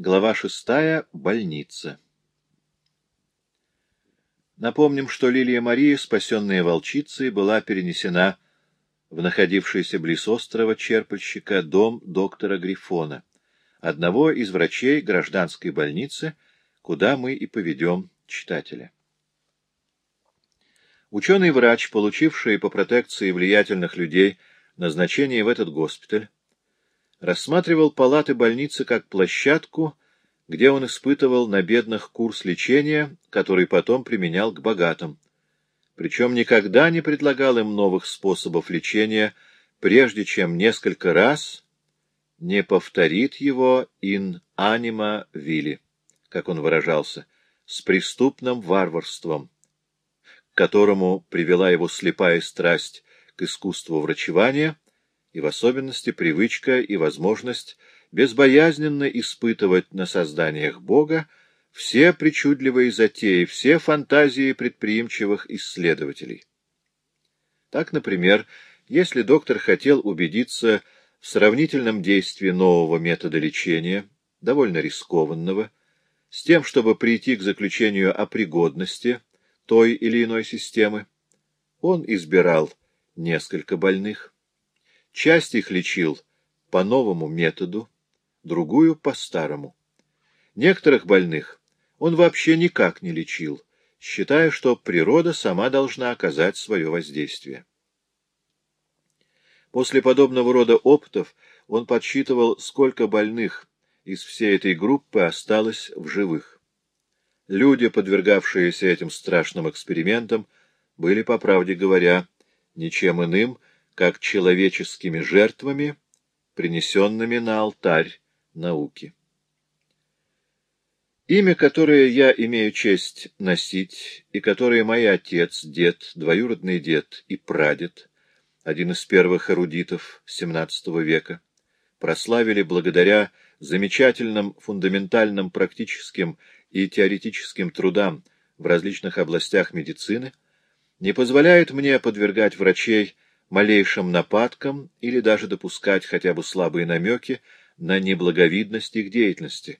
Глава шестая. Больница. Напомним, что Лилия Мария, спасенная волчицей, была перенесена в находившийся близ острова черпальщика дом доктора Грифона, одного из врачей гражданской больницы, куда мы и поведем читателя. Ученый-врач, получивший по протекции влиятельных людей назначение в этот госпиталь, рассматривал палаты больницы как площадку, где он испытывал на бедных курс лечения, который потом применял к богатым. Причем никогда не предлагал им новых способов лечения, прежде чем несколько раз не повторит его in anima vili, как он выражался, с преступным варварством, к которому привела его слепая страсть к искусству врачевания — и в особенности привычка и возможность безбоязненно испытывать на созданиях Бога все причудливые затеи, все фантазии предприимчивых исследователей. Так, например, если доктор хотел убедиться в сравнительном действии нового метода лечения, довольно рискованного, с тем, чтобы прийти к заключению о пригодности той или иной системы, он избирал несколько больных, Часть их лечил по новому методу, другую — по старому. Некоторых больных он вообще никак не лечил, считая, что природа сама должна оказать свое воздействие. После подобного рода опытов он подсчитывал, сколько больных из всей этой группы осталось в живых. Люди, подвергавшиеся этим страшным экспериментам, были, по правде говоря, ничем иным, как человеческими жертвами, принесенными на алтарь науки. Имя, которое я имею честь носить, и которое мой отец, дед, двоюродный дед и прадед, один из первых эрудитов XVII века, прославили благодаря замечательным фундаментальным практическим и теоретическим трудам в различных областях медицины, не позволяет мне подвергать врачей малейшим нападкам или даже допускать хотя бы слабые намеки на неблаговидность их деятельности.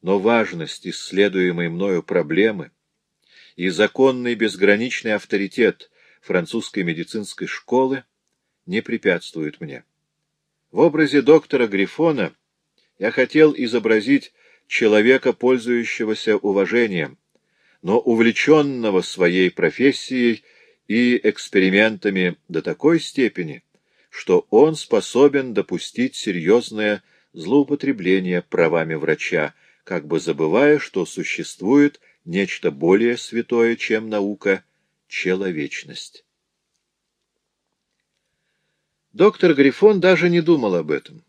Но важность исследуемой мною проблемы и законный безграничный авторитет французской медицинской школы не препятствуют мне. В образе доктора Грифона я хотел изобразить человека, пользующегося уважением, но увлеченного своей профессией и экспериментами до такой степени, что он способен допустить серьезное злоупотребление правами врача, как бы забывая, что существует нечто более святое, чем наука — человечность. Доктор Грифон даже не думал об этом.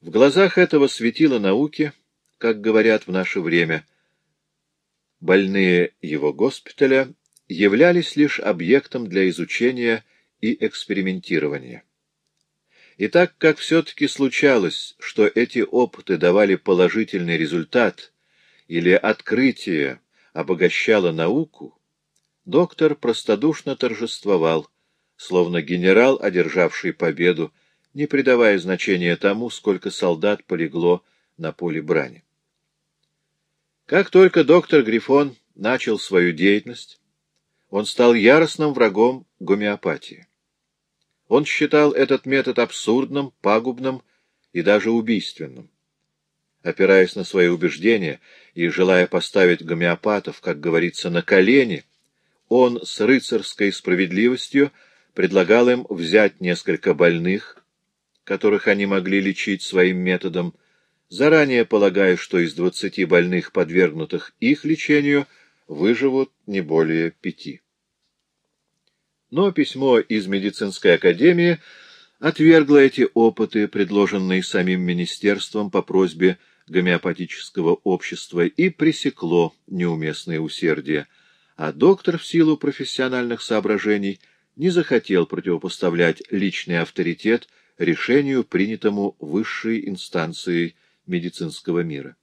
В глазах этого светила науки, как говорят в наше время, больные его госпиталя являлись лишь объектом для изучения и экспериментирования. И так как все-таки случалось, что эти опыты давали положительный результат или открытие обогащало науку, доктор простодушно торжествовал, словно генерал, одержавший победу, не придавая значения тому, сколько солдат полегло на поле брани. Как только доктор Грифон начал свою деятельность, он стал яростным врагом гомеопатии. Он считал этот метод абсурдным, пагубным и даже убийственным. Опираясь на свои убеждения и желая поставить гомеопатов, как говорится, на колени, он с рыцарской справедливостью предлагал им взять несколько больных, которых они могли лечить своим методом, заранее полагая, что из двадцати больных, подвергнутых их лечению, выживут не более пяти. Но письмо из медицинской академии отвергло эти опыты, предложенные самим министерством по просьбе гомеопатического общества, и пресекло неуместное усердие, а доктор в силу профессиональных соображений не захотел противопоставлять личный авторитет решению, принятому высшей инстанцией медицинского мира.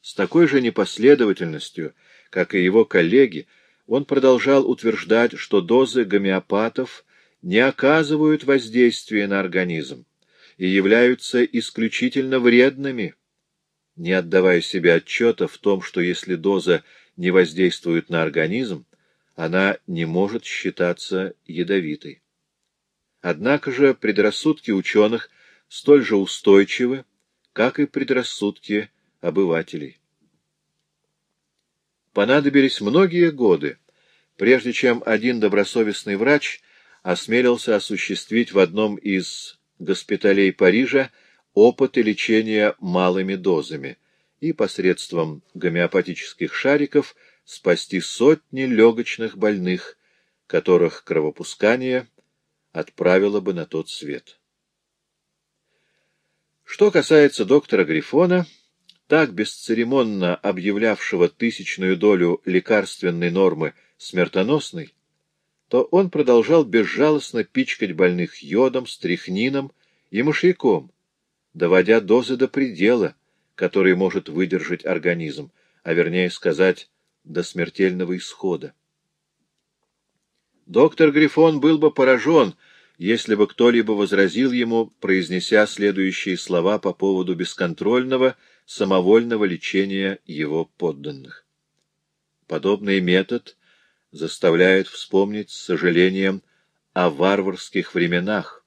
С такой же непоследовательностью, как и его коллеги, он продолжал утверждать, что дозы гомеопатов не оказывают воздействия на организм и являются исключительно вредными, не отдавая себе отчета в том, что если доза не воздействует на организм, она не может считаться ядовитой. Однако же предрассудки ученых столь же устойчивы, как и предрассудки обывателей. Понадобились многие годы, прежде чем один добросовестный врач осмелился осуществить в одном из госпиталей Парижа опыты лечения малыми дозами и посредством гомеопатических шариков спасти сотни легочных больных, которых кровопускание отправило бы на тот свет. Что касается доктора Грифона, так бесцеремонно объявлявшего тысячную долю лекарственной нормы смертоносной, то он продолжал безжалостно пичкать больных йодом, стрихнином и мышьяком, доводя дозы до предела, который может выдержать организм, а вернее сказать, до смертельного исхода. Доктор Грифон был бы поражен, если бы кто-либо возразил ему, произнеся следующие слова по поводу бесконтрольного, самовольного лечения его подданных. Подобный метод заставляет вспомнить с сожалением о варварских временах,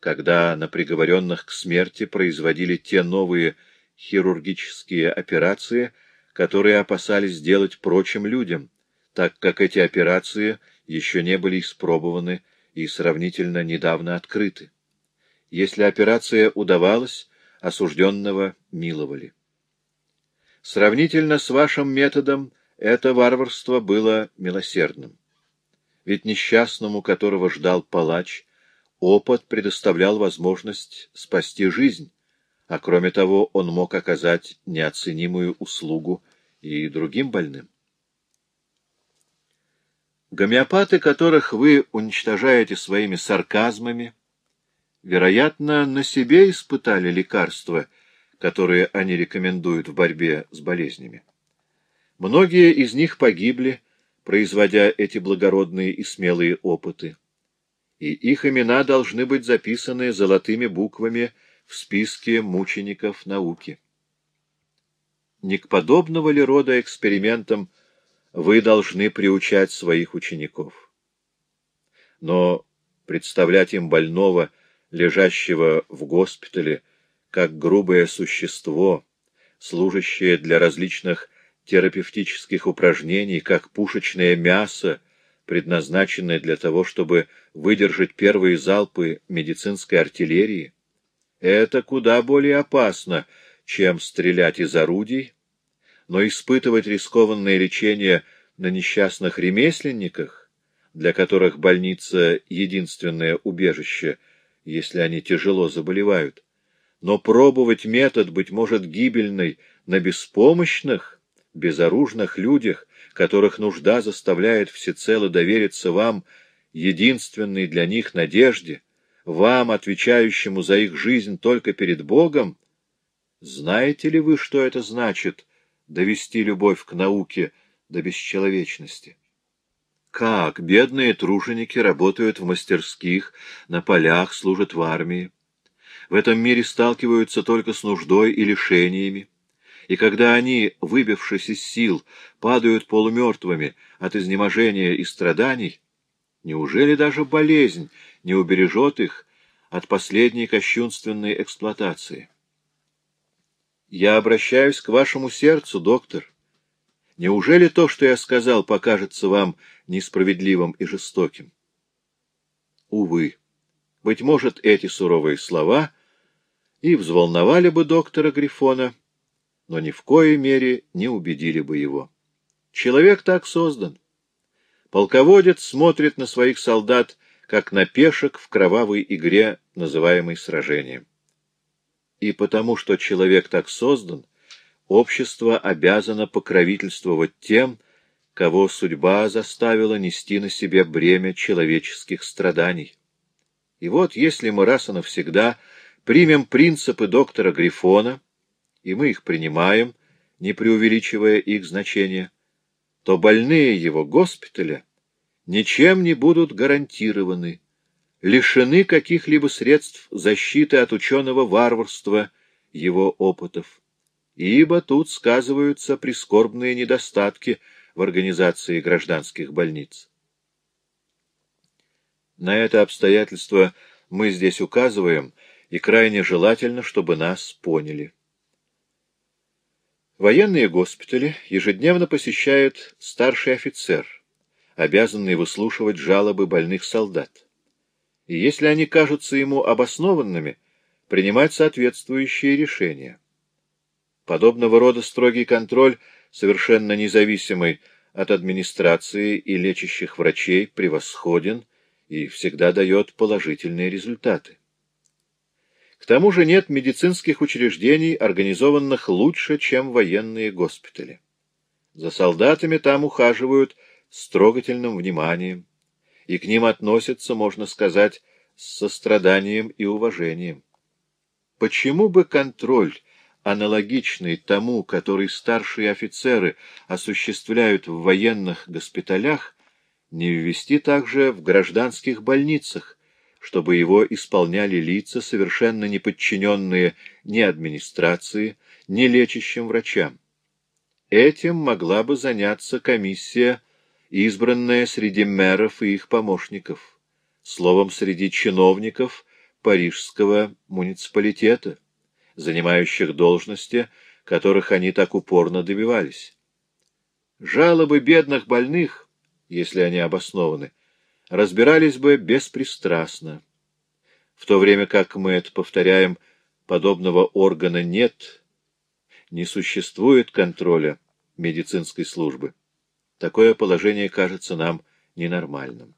когда на приговоренных к смерти производили те новые хирургические операции, которые опасались делать прочим людям, так как эти операции еще не были испробованы и сравнительно недавно открыты. Если операция удавалась, осужденного миловали. Сравнительно с вашим методом это варварство было милосердным. Ведь несчастному, которого ждал палач, опыт предоставлял возможность спасти жизнь, а кроме того он мог оказать неоценимую услугу и другим больным. Гомеопаты, которых вы уничтожаете своими сарказмами, вероятно, на себе испытали лекарства, которые они рекомендуют в борьбе с болезнями. Многие из них погибли, производя эти благородные и смелые опыты и их имена должны быть записаны золотыми буквами в списке мучеников науки. Не к подобного ли рода экспериментам вы должны приучать своих учеников? Но представлять им больного, лежащего в госпитале, как грубое существо, служащее для различных терапевтических упражнений, как пушечное мясо, предназначенное для того, чтобы выдержать первые залпы медицинской артиллерии, это куда более опасно, чем стрелять из орудий, но испытывать рискованное лечение на несчастных ремесленниках, для которых больница — единственное убежище, если они тяжело заболевают, но пробовать метод, быть может, гибельный, на беспомощных, безоружных людях, которых нужда заставляет всецело довериться вам, единственной для них надежде, вам, отвечающему за их жизнь только перед Богом, знаете ли вы, что это значит — довести любовь к науке до бесчеловечности? Как бедные труженики работают в мастерских, на полях, служат в армии. В этом мире сталкиваются только с нуждой и лишениями и когда они, выбившись из сил, падают полумертвыми от изнеможения и страданий, неужели даже болезнь не убережет их от последней кощунственной эксплуатации? Я обращаюсь к вашему сердцу, доктор. Неужели то, что я сказал, покажется вам несправедливым и жестоким? Увы, быть может, эти суровые слова и взволновали бы доктора Грифона, но ни в коей мере не убедили бы его. Человек так создан. Полководец смотрит на своих солдат, как на пешек в кровавой игре, называемой сражением. И потому, что человек так создан, общество обязано покровительствовать тем, кого судьба заставила нести на себе бремя человеческих страданий. И вот если мы раз и навсегда примем принципы доктора Грифона, и мы их принимаем, не преувеличивая их значение, то больные его госпиталя ничем не будут гарантированы, лишены каких-либо средств защиты от ученого варварства его опытов. Ибо тут сказываются прискорбные недостатки в организации гражданских больниц. На это обстоятельство мы здесь указываем, и крайне желательно, чтобы нас поняли. Военные госпитали ежедневно посещает старший офицер, обязанный выслушивать жалобы больных солдат. И если они кажутся ему обоснованными, принимать соответствующие решения. Подобного рода строгий контроль, совершенно независимый от администрации и лечащих врачей, превосходен и всегда дает положительные результаты. К тому же нет медицинских учреждений, организованных лучше, чем военные госпитали. За солдатами там ухаживают с трогательным вниманием, и к ним относятся, можно сказать, с состраданием и уважением. Почему бы контроль, аналогичный тому, который старшие офицеры осуществляют в военных госпиталях, не ввести также в гражданских больницах, чтобы его исполняли лица, совершенно не подчиненные ни администрации, ни лечащим врачам. Этим могла бы заняться комиссия, избранная среди мэров и их помощников, словом, среди чиновников парижского муниципалитета, занимающих должности, которых они так упорно добивались. Жалобы бедных больных, если они обоснованы, разбирались бы беспристрастно. В то время как мы это повторяем, подобного органа нет, не существует контроля медицинской службы. Такое положение кажется нам ненормальным.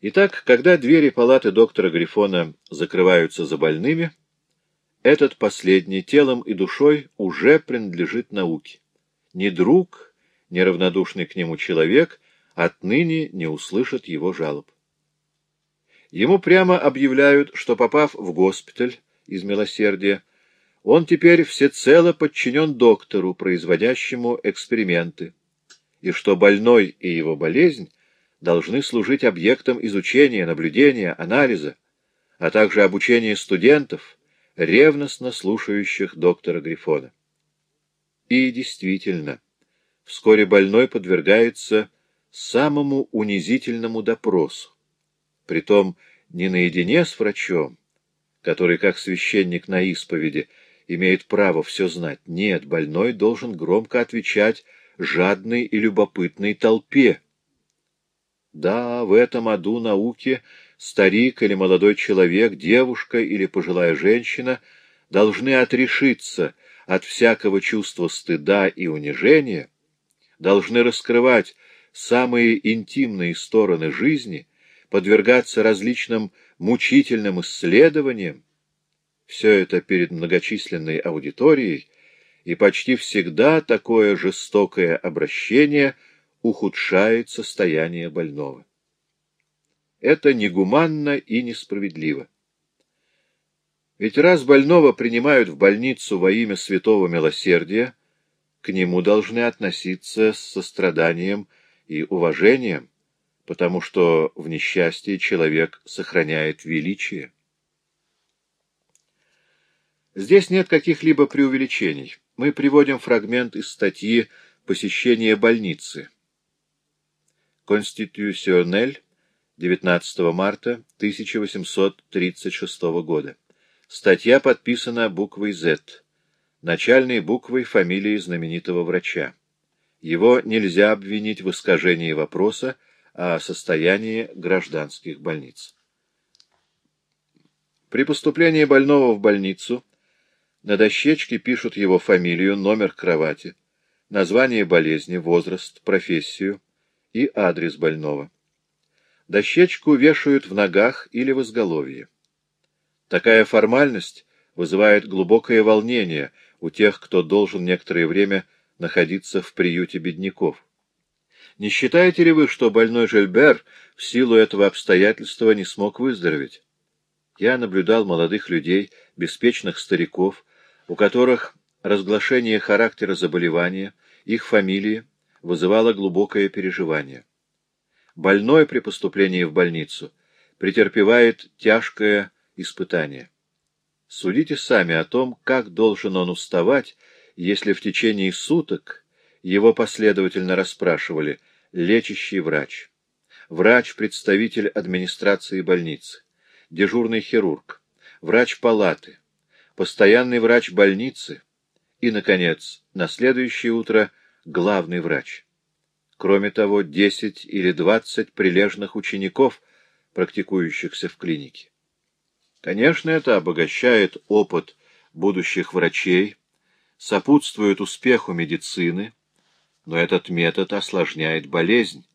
Итак, когда двери палаты доктора Грифона закрываются за больными, этот последний телом и душой уже принадлежит науке. Ни друг, ни равнодушный к нему человек отныне не услышат его жалоб. Ему прямо объявляют, что, попав в госпиталь из милосердия, он теперь всецело подчинен доктору, производящему эксперименты, и что больной и его болезнь должны служить объектом изучения, наблюдения, анализа, а также обучения студентов, ревностно слушающих доктора Грифона. И действительно, вскоре больной подвергается самому унизительному допросу. Притом не наедине с врачом, который, как священник на исповеди, имеет право все знать. Нет, больной должен громко отвечать жадной и любопытной толпе. Да, в этом аду науки старик или молодой человек, девушка или пожилая женщина должны отрешиться от всякого чувства стыда и унижения, должны раскрывать самые интимные стороны жизни, подвергаться различным мучительным исследованиям, все это перед многочисленной аудиторией, и почти всегда такое жестокое обращение ухудшает состояние больного. Это негуманно и несправедливо. Ведь раз больного принимают в больницу во имя святого милосердия, к нему должны относиться с состраданием и уважением, потому что в несчастье человек сохраняет величие. Здесь нет каких-либо преувеличений. Мы приводим фрагмент из статьи «Посещение больницы». Конституционель, 19 марта 1836 года. Статья подписана буквой «З», начальной буквой фамилии знаменитого врача. Его нельзя обвинить в искажении вопроса о состоянии гражданских больниц. При поступлении больного в больницу на дощечке пишут его фамилию, номер кровати, название болезни, возраст, профессию и адрес больного. Дощечку вешают в ногах или в изголовье. Такая формальность вызывает глубокое волнение у тех, кто должен некоторое время находиться в приюте бедняков. Не считаете ли вы, что больной Жильбер в силу этого обстоятельства не смог выздороветь? Я наблюдал молодых людей, беспечных стариков, у которых разглашение характера заболевания, их фамилии, вызывало глубокое переживание. Больной при поступлении в больницу претерпевает тяжкое испытание. Судите сами о том, как должен он уставать, если в течение суток его последовательно расспрашивали лечащий врач, врач-представитель администрации больницы, дежурный хирург, врач палаты, постоянный врач больницы и, наконец, на следующее утро главный врач. Кроме того, 10 или 20 прилежных учеников, практикующихся в клинике. Конечно, это обогащает опыт будущих врачей, сопутствует успеху медицины, но этот метод осложняет болезнь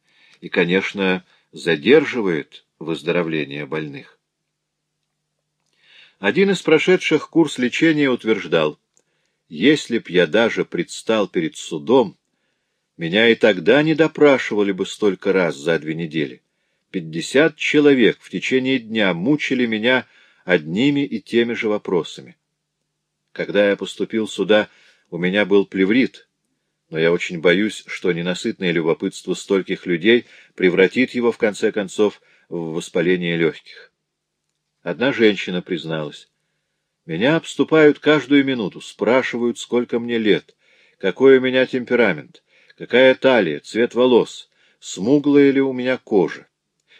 и, конечно, задерживает выздоровление больных. Один из прошедших курс лечения утверждал, если б я даже предстал перед судом, меня и тогда не допрашивали бы столько раз за две недели. Пятьдесят человек в течение дня мучили меня одними и теми же вопросами. Когда я поступил сюда, у меня был плеврит, но я очень боюсь, что ненасытное любопытство стольких людей превратит его, в конце концов, в воспаление легких. Одна женщина призналась. Меня обступают каждую минуту, спрашивают, сколько мне лет, какой у меня темперамент, какая талия, цвет волос, смуглая ли у меня кожа.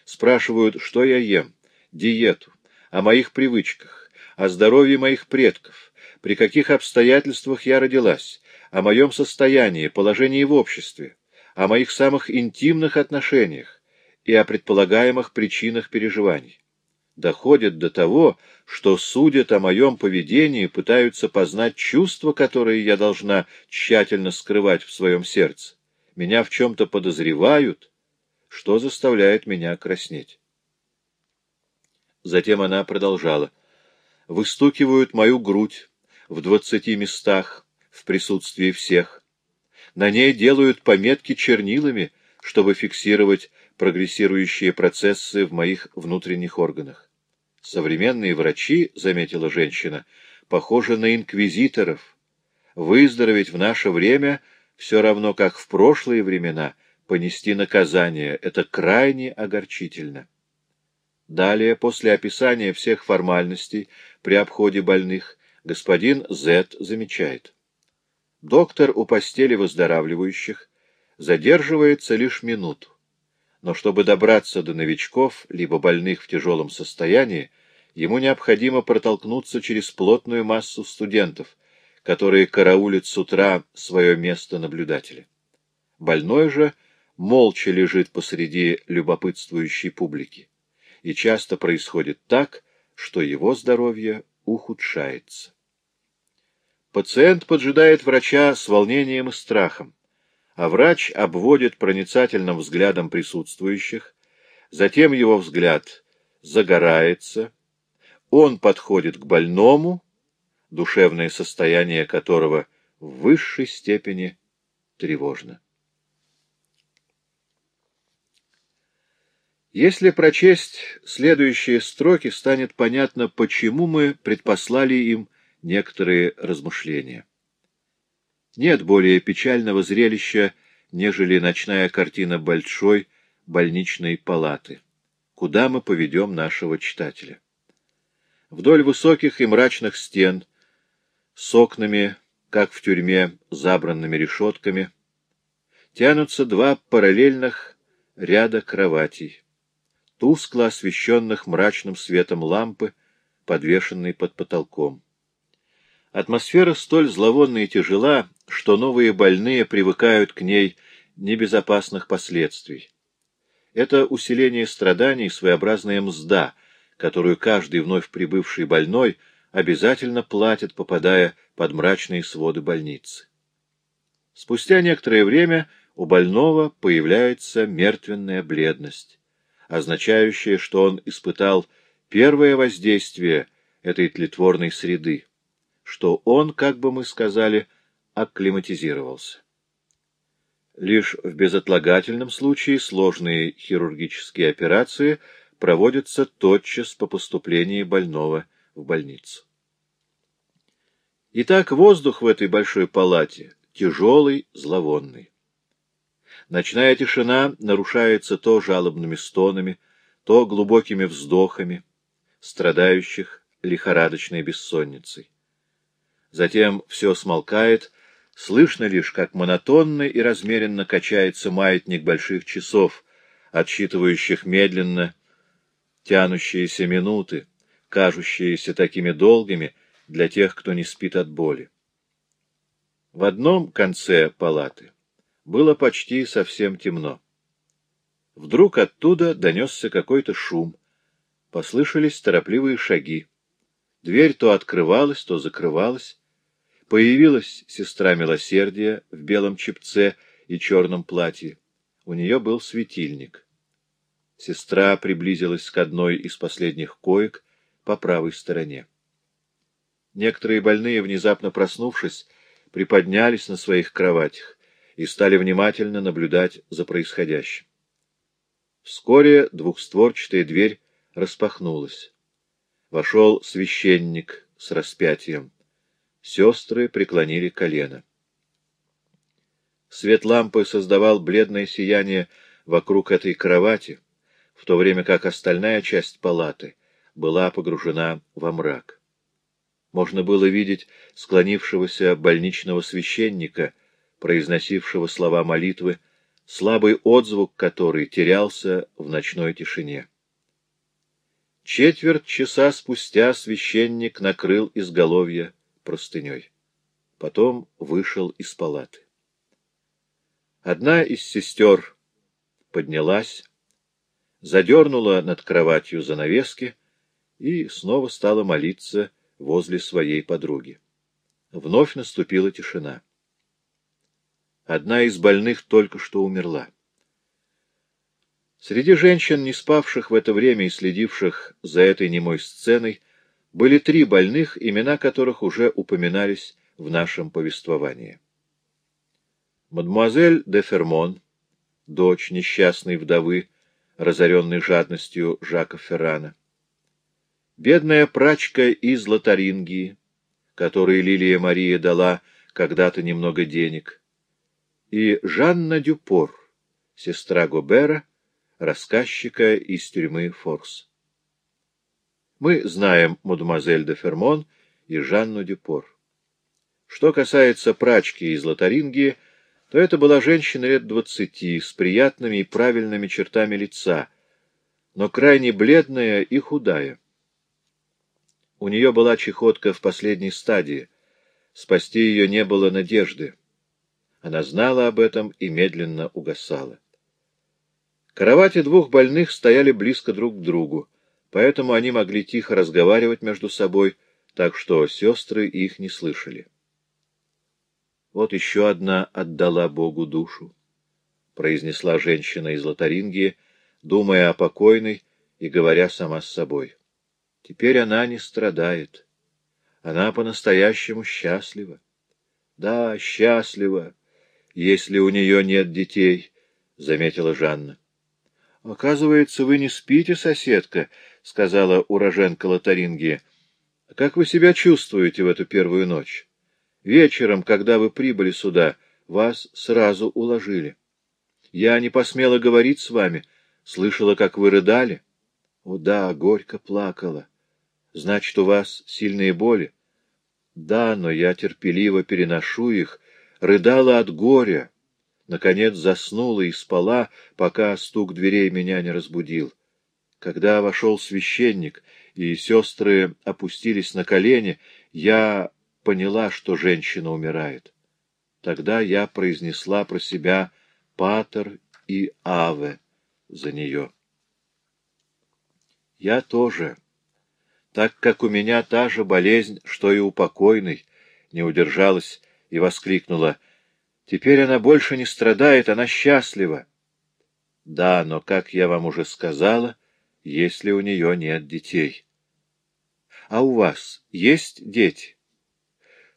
Спрашивают, что я ем, диету, о моих привычках, о здоровье моих предков, при каких обстоятельствах я родилась, о моем состоянии, положении в обществе, о моих самых интимных отношениях. И о предполагаемых причинах переживаний. Доходят до того, что судят о моем поведении, пытаются познать чувства, которые я должна тщательно скрывать в своем сердце. Меня в чем-то подозревают, что заставляет меня краснеть. Затем она продолжала. Выстукивают мою грудь в двадцати местах в присутствии всех. На ней делают пометки чернилами, чтобы фиксировать прогрессирующие процессы в моих внутренних органах. Современные врачи, — заметила женщина, — похожи на инквизиторов. Выздороветь в наше время все равно, как в прошлые времена, понести наказание — это крайне огорчительно. Далее, после описания всех формальностей при обходе больных, господин З. замечает. Доктор у постели выздоравливающих задерживается лишь минуту. Но чтобы добраться до новичков, либо больных в тяжелом состоянии, ему необходимо протолкнуться через плотную массу студентов, которые караулят с утра свое место наблюдателя. Больной же молча лежит посреди любопытствующей публики и часто происходит так, что его здоровье ухудшается. Пациент поджидает врача с волнением и страхом, а врач обводит проницательным взглядом присутствующих, затем его взгляд загорается, он подходит к больному, душевное состояние которого в высшей степени тревожно. Если прочесть следующие строки, станет понятно, почему мы предпослали им некоторые размышления. Нет более печального зрелища, нежели ночная картина большой больничной палаты. Куда мы поведем нашего читателя? Вдоль высоких и мрачных стен, с окнами, как в тюрьме, забранными решетками, тянутся два параллельных ряда кроватей тускло освещенных мрачным светом лампы, подвешенной под потолком. Атмосфера столь зловонна и тяжела, что новые больные привыкают к ней небезопасных последствий. Это усиление страданий — своеобразная мзда, которую каждый вновь прибывший больной обязательно платит, попадая под мрачные своды больницы. Спустя некоторое время у больного появляется мертвенная бледность означающее, что он испытал первое воздействие этой тлетворной среды, что он, как бы мы сказали, акклиматизировался. Лишь в безотлагательном случае сложные хирургические операции проводятся тотчас по поступлении больного в больницу. Итак, воздух в этой большой палате тяжелый, зловонный. Ночная тишина нарушается то жалобными стонами, то глубокими вздохами страдающих лихорадочной бессонницей. Затем все смолкает, слышно лишь, как монотонно и размеренно качается маятник больших часов, отсчитывающих медленно тянущиеся минуты, кажущиеся такими долгими для тех, кто не спит от боли. В одном конце палаты было почти совсем темно. Вдруг оттуда донесся какой-то шум. Послышались торопливые шаги. Дверь то открывалась, то закрывалась. Появилась сестра милосердия в белом чепце и черном платье. У нее был светильник. Сестра приблизилась к одной из последних коек по правой стороне. Некоторые больные, внезапно проснувшись, приподнялись на своих кроватях и стали внимательно наблюдать за происходящим. Вскоре двухстворчатая дверь распахнулась. Вошел священник с распятием. Сестры преклонили колено. Свет лампы создавал бледное сияние вокруг этой кровати, в то время как остальная часть палаты была погружена во мрак. Можно было видеть склонившегося больничного священника, произносившего слова молитвы, слабый отзвук которой терялся в ночной тишине. Четверть часа спустя священник накрыл изголовье простыней. Потом вышел из палаты. Одна из сестер поднялась, задернула над кроватью занавески и снова стала молиться возле своей подруги. Вновь наступила тишина. Одна из больных только что умерла. Среди женщин, не спавших в это время и следивших за этой немой сценой, были три больных, имена которых уже упоминались в нашем повествовании. Мадемуазель де Фермон, дочь несчастной вдовы, разоренной жадностью Жака Феррана, бедная прачка из Лотарингии, которой Лилия Мария дала когда-то немного денег, и Жанна Дюпор, сестра Гобера, рассказчика из тюрьмы Форс. Мы знаем мадемуазель де Фермон и Жанну Дюпор. Что касается прачки из Лотарингии, то это была женщина лет двадцати, с приятными и правильными чертами лица, но крайне бледная и худая. У нее была чехотка в последней стадии. Спасти ее не было надежды. Она знала об этом и медленно угасала. Кровати двух больных стояли близко друг к другу, поэтому они могли тихо разговаривать между собой, так что сестры их не слышали. Вот еще одна отдала Богу душу, — произнесла женщина из Лотарингии, думая о покойной и говоря сама с собой. Теперь она не страдает. Она по-настоящему счастлива. Да, счастлива, если у нее нет детей, — заметила Жанна. — Оказывается, вы не спите, соседка, — сказала уроженка Лотарингии. — Как вы себя чувствуете в эту первую ночь? Вечером, когда вы прибыли сюда, вас сразу уложили. Я не посмела говорить с вами, слышала, как вы рыдали. О да, горько плакала. Значит, у вас сильные боли? Да, но я терпеливо переношу их, рыдала от горя. Наконец заснула и спала, пока стук дверей меня не разбудил. Когда вошел священник, и сестры опустились на колени, я поняла, что женщина умирает. Тогда я произнесла про себя «Патер» и «Аве» за нее. Я тоже, так как у меня та же болезнь, что и у покойной, не удержалась и воскликнула. Теперь она больше не страдает, она счастлива. Да, но, как я вам уже сказала, если у нее нет детей. А у вас есть дети?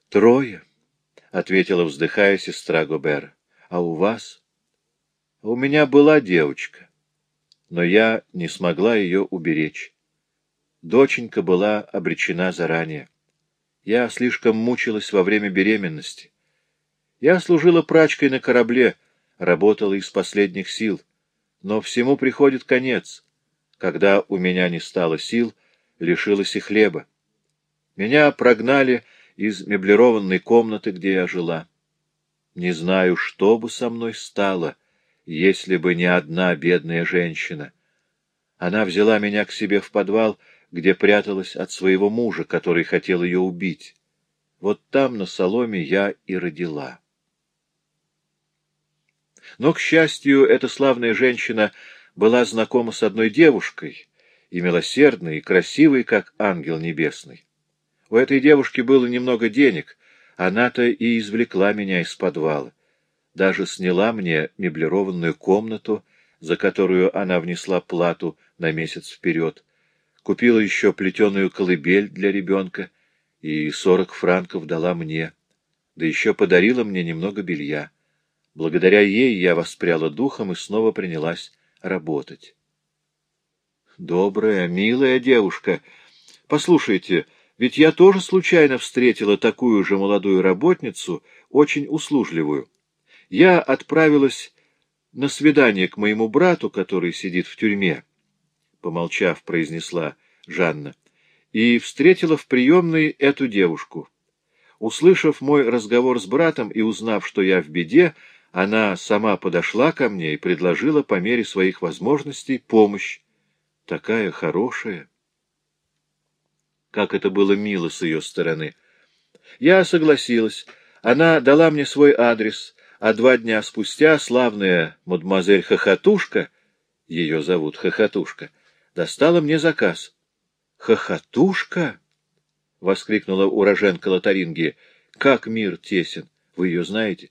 Трое, — ответила, вздыхая сестра Гобера. А у вас? У меня была девочка, но я не смогла ее уберечь. Доченька была обречена заранее. Я слишком мучилась во время беременности. Я служила прачкой на корабле, работала из последних сил. Но всему приходит конец. Когда у меня не стало сил, лишилась и хлеба. Меня прогнали из меблированной комнаты, где я жила. Не знаю, что бы со мной стало, если бы не одна бедная женщина. Она взяла меня к себе в подвал, где пряталась от своего мужа, который хотел ее убить. Вот там, на соломе, я и родила. Но, к счастью, эта славная женщина была знакома с одной девушкой, и милосердной, и красивой, как ангел небесный. У этой девушки было немного денег, она-то и извлекла меня из подвала. Даже сняла мне меблированную комнату, за которую она внесла плату на месяц вперед. Купила еще плетеную колыбель для ребенка и сорок франков дала мне, да еще подарила мне немного белья. Благодаря ей я воспряла духом и снова принялась работать. Добрая, милая девушка. Послушайте, ведь я тоже случайно встретила такую же молодую работницу, очень услужливую. Я отправилась на свидание к моему брату, который сидит в тюрьме, — помолчав, произнесла Жанна, — и встретила в приемной эту девушку. Услышав мой разговор с братом и узнав, что я в беде, она сама подошла ко мне и предложила по мере своих возможностей помощь. Такая хорошая. Как это было мило с ее стороны. Я согласилась. Она дала мне свой адрес, а два дня спустя славная мадемуазель Хохотушка, ее зовут Хохотушка, достала мне заказ. «Хохотушка?» — воскликнула уроженка Лотарингии. «Как мир тесен! Вы ее знаете?»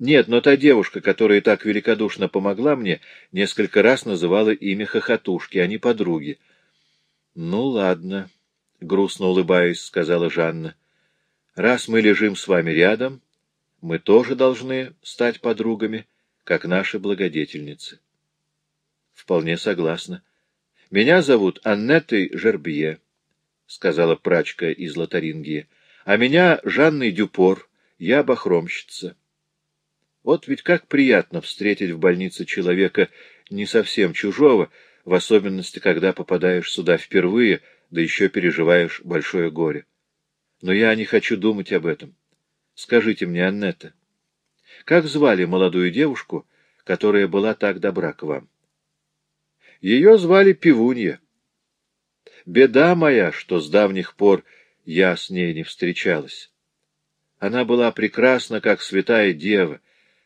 Нет, но та девушка, которая так великодушно помогла мне, несколько раз называла имя Хохотушки, а не подруги. — Ну, ладно, — грустно улыбаясь, сказала Жанна. — Раз мы лежим с вами рядом, мы тоже должны стать подругами, как наши благодетельницы. — Вполне согласна. — Меня зовут Аннетой Жербье, — сказала прачка из Лотарингии, — а меня Жанной Дюпор, я бахромщица. Вот ведь как приятно встретить в больнице человека не совсем чужого, в особенности, когда попадаешь сюда впервые, да еще переживаешь большое горе. Но я не хочу думать об этом. Скажите мне, Аннета, как звали молодую девушку, которая была так добра к вам? Ее звали Пивунья. Беда моя, что с давних пор я с ней не встречалась. Она была прекрасна, как святая дева,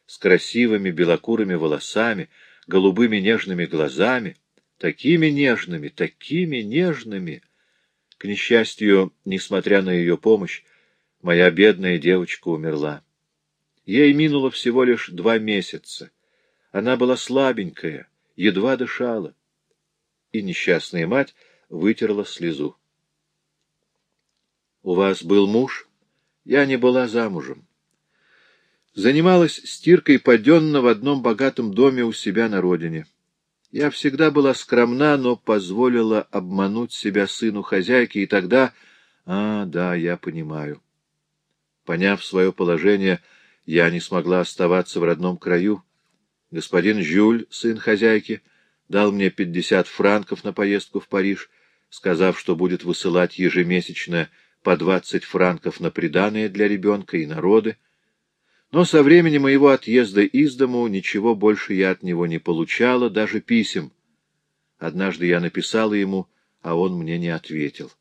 с красивыми белокурыми волосами, голубыми нежными глазами, такими нежными, такими нежными. К несчастью, несмотря на ее помощь, моя бедная девочка умерла. Ей минуло всего лишь два месяца. Она была слабенькая, едва дышала. И несчастная мать вытерла слезу. — У вас был муж? Я не была замужем занималась стиркой паденно в одном богатом доме у себя на родине. Я всегда была скромна, но позволила обмануть себя сыну хозяйки, и тогда... А, да, я понимаю. Поняв свое положение, я не смогла оставаться в родном краю. Господин Жюль, сын хозяйки, дал мне пятьдесят франков на поездку в Париж, сказав, что будет высылать ежемесячно по двадцать франков на приданое для ребенка и народы, но со времени моего отъезда из дому ничего больше я от него не получала, даже писем. Однажды я написала ему, а он мне не ответил.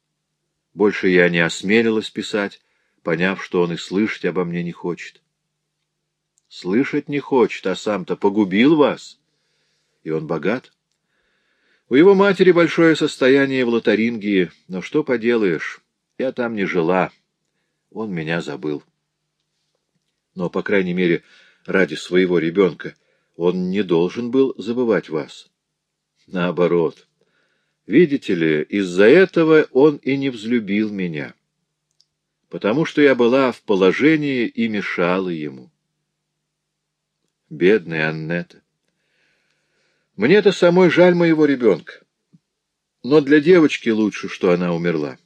Больше я не осмелилась писать, поняв, что он и слышать обо мне не хочет. Слышать не хочет, а сам-то погубил вас. И он богат. У его матери большое состояние в Лотарингии, но что поделаешь, я там не жила, он меня забыл но, по крайней мере, ради своего ребенка, он не должен был забывать вас. Наоборот. Видите ли, из-за этого он и не взлюбил меня, потому что я была в положении и мешала ему. Бедная Аннета. Мне-то самой жаль моего ребенка, но для девочки лучше, что она умерла.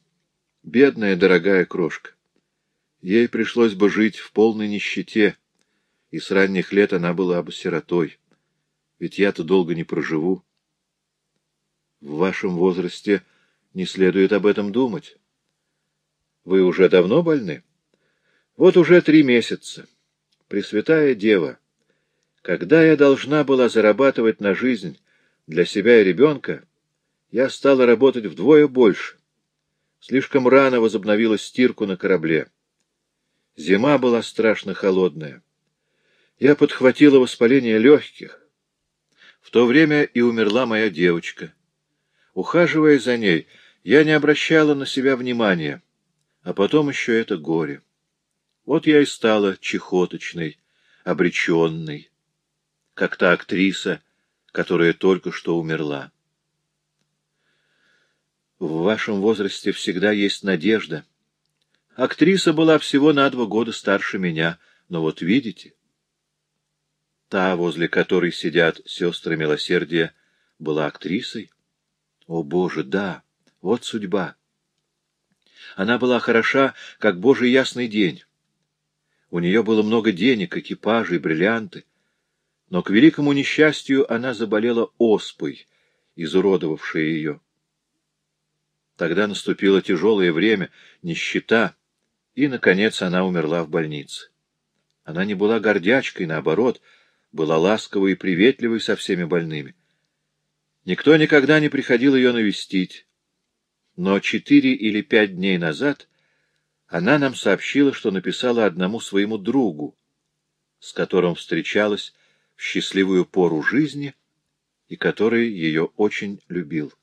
Бедная дорогая крошка. Ей пришлось бы жить в полной нищете, и с ранних лет она была бы сиротой. Ведь я-то долго не проживу. В вашем возрасте не следует об этом думать. Вы уже давно больны? Вот уже три месяца. Пресвятая Дева, когда я должна была зарабатывать на жизнь для себя и ребенка, я стала работать вдвое больше. Слишком рано возобновила стирку на корабле. Зима была страшно холодная. Я подхватила воспаление легких. В то время и умерла моя девочка. Ухаживая за ней, я не обращала на себя внимания, а потом еще это горе. Вот я и стала чехоточной, обреченной, как та актриса, которая только что умерла. В вашем возрасте всегда есть надежда. Актриса была всего на два года старше меня, но вот видите, та, возле которой сидят сестры милосердия, была актрисой. О, Боже, да, вот судьба. Она была хороша, как Божий ясный день. У нее было много денег, экипажей, бриллианты. Но к великому несчастью она заболела оспой, изуродовавшей ее. Тогда наступило тяжелое время, нищета, и, наконец, она умерла в больнице. Она не была гордячкой, наоборот, была ласковой и приветливой со всеми больными. Никто никогда не приходил ее навестить, но четыре или пять дней назад она нам сообщила, что написала одному своему другу, с которым встречалась в счастливую пору жизни и который ее очень любил.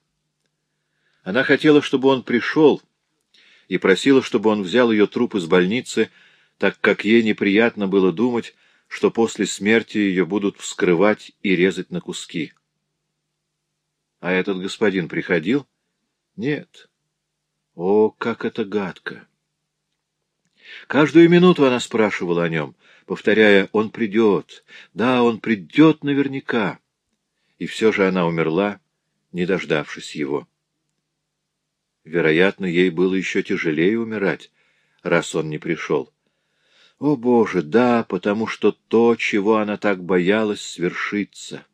Она хотела, чтобы он пришел, и просила, чтобы он взял ее труп из больницы, так как ей неприятно было думать, что после смерти ее будут вскрывать и резать на куски. А этот господин приходил? Нет. О, как это гадко! Каждую минуту она спрашивала о нем, повторяя, он придет, да, он придет наверняка. И все же она умерла, не дождавшись его. Вероятно, ей было еще тяжелее умирать, раз он не пришел. О, Боже, да, потому что то, чего она так боялась, свершится.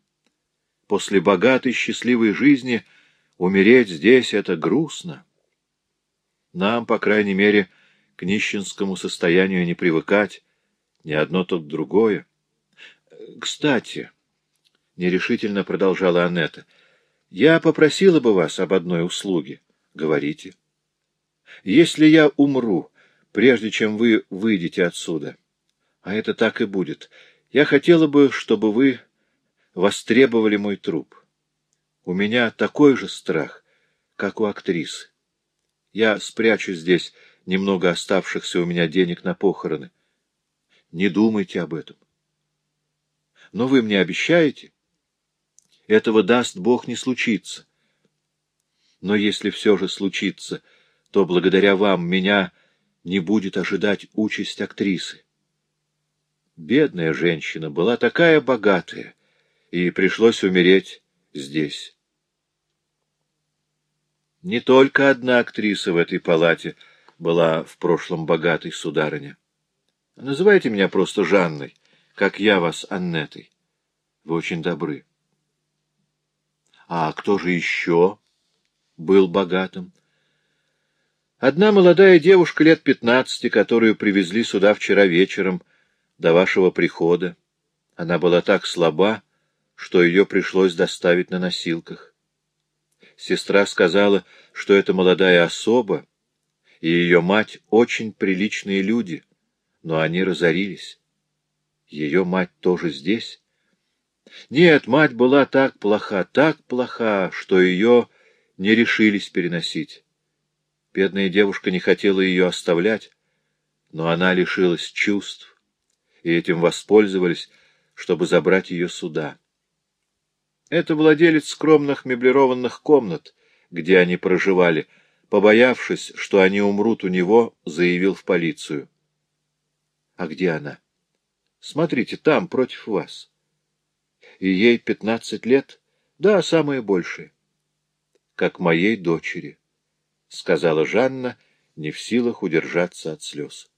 После богатой счастливой жизни умереть здесь — это грустно. Нам, по крайней мере, к нищенскому состоянию не привыкать, ни одно, то другое. Кстати, — нерешительно продолжала Аннета, — я попросила бы вас об одной услуге. Говорите. Если я умру, прежде чем вы выйдете отсюда, а это так и будет, я хотела бы, чтобы вы востребовали мой труп. У меня такой же страх, как у актрисы. Я спрячу здесь немного оставшихся у меня денег на похороны. Не думайте об этом. Но вы мне обещаете? Этого даст Бог не случится. Но если все же случится, то благодаря вам меня не будет ожидать участь актрисы. Бедная женщина была такая богатая, и пришлось умереть здесь. Не только одна актриса в этой палате была в прошлом богатой сударыня. Называйте меня просто Жанной, как я вас Аннетой. Вы очень добры. А кто же еще был богатым. Одна молодая девушка лет пятнадцати, которую привезли сюда вчера вечером, до вашего прихода. Она была так слаба, что ее пришлось доставить на носилках. Сестра сказала, что это молодая особа, и ее мать очень приличные люди, но они разорились. Ее мать тоже здесь? Нет, мать была так плоха, так плоха, что ее не решились переносить. Бедная девушка не хотела ее оставлять, но она лишилась чувств, и этим воспользовались, чтобы забрать ее сюда. Это владелец скромных меблированных комнат, где они проживали, побоявшись, что они умрут у него, заявил в полицию. А где она? Смотрите, там, против вас. И ей пятнадцать лет? Да, самое большее как моей дочери, — сказала Жанна, не в силах удержаться от слез.